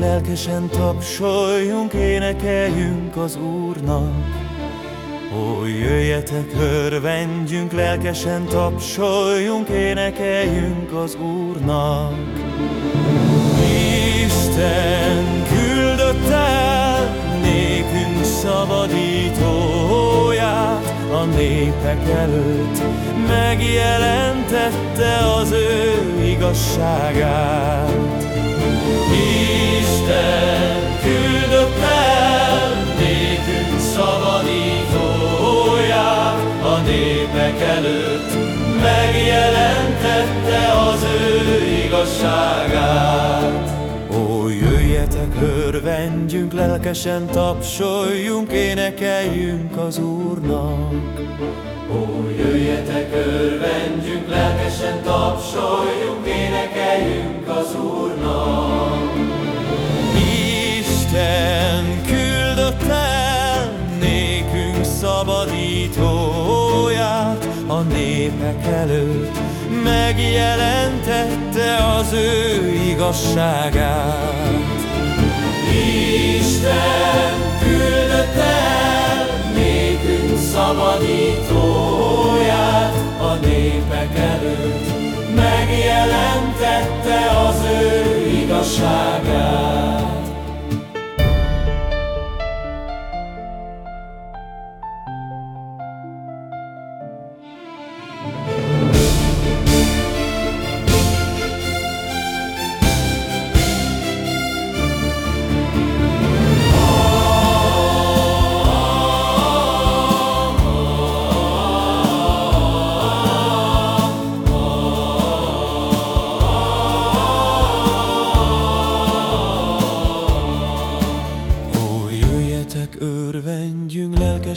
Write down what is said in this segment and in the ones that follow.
lelkesen tapsoljunk, énekeljünk az Úrnak. Ó, jöjjetek, örvendjünk, lelkesen tapsoljunk, énekeljünk az Úrnak. Isten küldött el nékünk szabadítóját a népek előtt, megjelentette az ő igazságát. Isten küldött el nékünk szabadítóját a népek előtt, megjelentette az ő igazságát. Ó, jöjjetek, örvendjünk, lelkesen tapsoljunk, énekeljünk az Úrnak. Ó, jöjjetek, örvendjünk, lelkesen tapsoljunk, énekeljünk szabadítóját a népek előtt, megjelentette az ő igazságát. Isten küldött el nékünk szabadítóját a népek előtt, megjelentette az ő igazságát.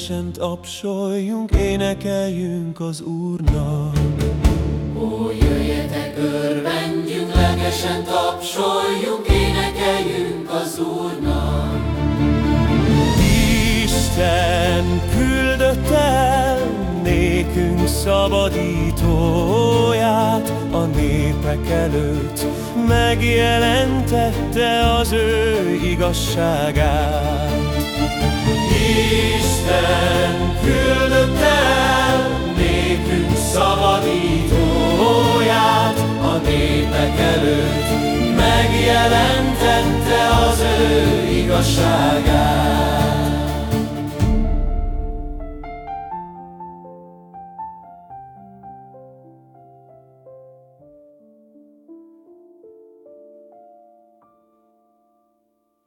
Lelkesen tapsoljunk, énekeljünk az Úrnak. Ó, jöjjetek, örvendjünk, lelkesen tapsoljunk, énekeljünk az Úrnak. Isten küldött el nékünk szabadítóját a népek előtt, megjelentette az ő igazságát. Isten küldött el nékünk szabadítóját a népek megjelentette az ő igazságát.